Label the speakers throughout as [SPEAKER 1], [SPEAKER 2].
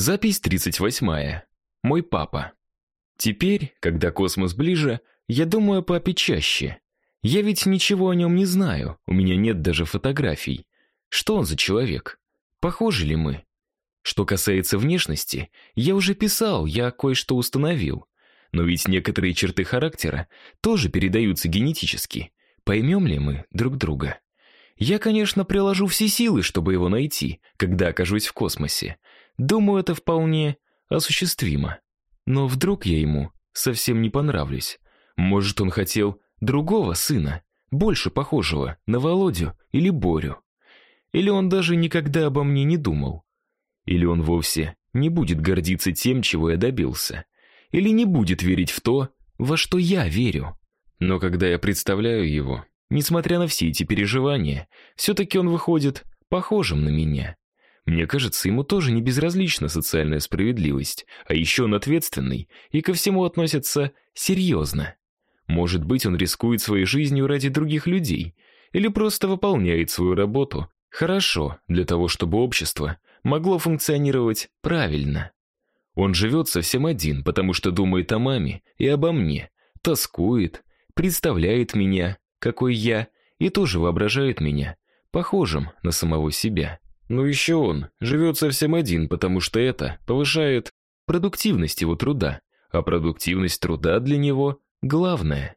[SPEAKER 1] Запись 38. Мой папа. Теперь, когда космос ближе, я думаю о папе чаще. Я ведь ничего о нем не знаю, у меня нет даже фотографий. Что он за человек? Похожи ли мы? Что касается внешности, я уже писал, я кое-что установил. Но ведь некоторые черты характера тоже передаются генетически. Поймем ли мы друг друга? Я, конечно, приложу все силы, чтобы его найти, когда окажусь в космосе. Думаю, это вполне осуществимо. Но вдруг я ему совсем не понравлюсь. Может, он хотел другого сына, больше похожего на Володю или Борю. Или он даже никогда обо мне не думал. Или он вовсе не будет гордиться тем, чего я добился. Или не будет верить в то, во что я верю. Но когда я представляю его, несмотря на все эти переживания, все-таки он выходит похожим на меня. Мне кажется, ему тоже не безразлична социальная справедливость, а еще он ответственный и ко всему относится серьезно. Может быть, он рискует своей жизнью ради других людей или просто выполняет свою работу хорошо для того, чтобы общество могло функционировать правильно. Он живет совсем один, потому что думает о маме и обо мне, тоскует, представляет меня, какой я, и тоже воображает меня похожим на самого себя. Но еще он живет совсем один, потому что это повышает продуктивность его труда, а продуктивность труда для него главное.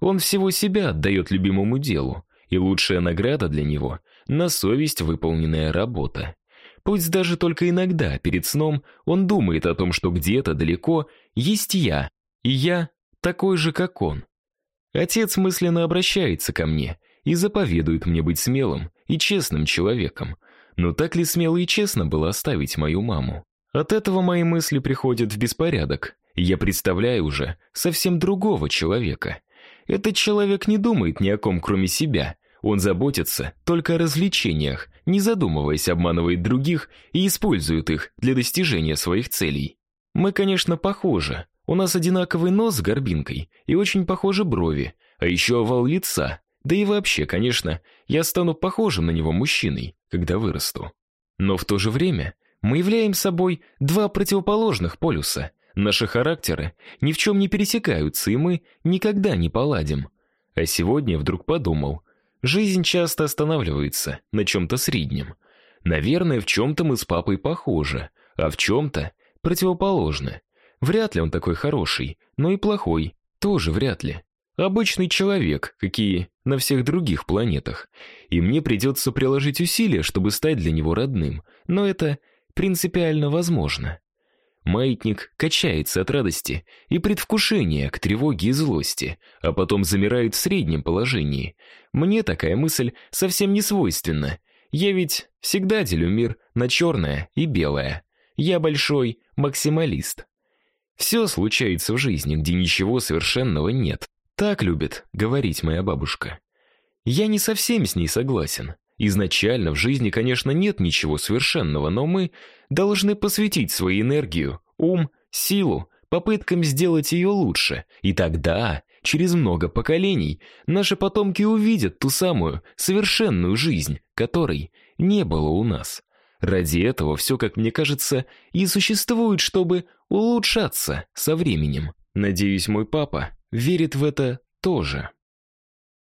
[SPEAKER 1] Он всего себя отдает любимому делу, и лучшая награда для него на совесть выполненная работа. Пусть даже только иногда перед сном он думает о том, что где-то далеко есть я, и я такой же, как он. Отец мысленно обращается ко мне и заповедует мне быть смелым и честным человеком. Но так ли смело и честно было оставить мою маму? От этого мои мысли приходят в беспорядок. Я представляю уже совсем другого человека. Этот человек не думает ни о ком, кроме себя. Он заботится только о развлечениях, не задумываясь, обманывает других и использует их для достижения своих целей. Мы, конечно, похожи. У нас одинаковый нос с горбинкой и очень похожи брови, а еще овал лица. Да и вообще, конечно, я стану похожим на него мужчиной, когда вырасту. Но в то же время мы являем собой два противоположных полюса. Наши характеры ни в чем не пересекаются, и мы никогда не поладим. А сегодня вдруг подумал, жизнь часто останавливается на чем то среднем. Наверное, в чем то мы с папой похожи, а в чем то противоположны. Вряд ли он такой хороший, но и плохой тоже вряд ли. Обычный человек, какие на всех других планетах. И мне придется приложить усилия, чтобы стать для него родным, но это принципиально возможно. Маятник качается от радости и предвкушения к тревоге и злости, а потом замирает в среднем положении. Мне такая мысль совсем не свойственна. Я ведь всегда делю мир на черное и белое. Я большой максималист. Все случается в жизни, где ничего совершенного нет. Так любит говорить моя бабушка. Я не совсем с ней согласен. Изначально в жизни, конечно, нет ничего совершенного, но мы должны посвятить свою энергию, ум, силу попыткам сделать ее лучше. И тогда, через много поколений, наши потомки увидят ту самую совершенную жизнь, которой не было у нас. Ради этого все, как мне кажется, и существует, чтобы улучшаться со временем. Надеюсь, мой папа верит в это тоже.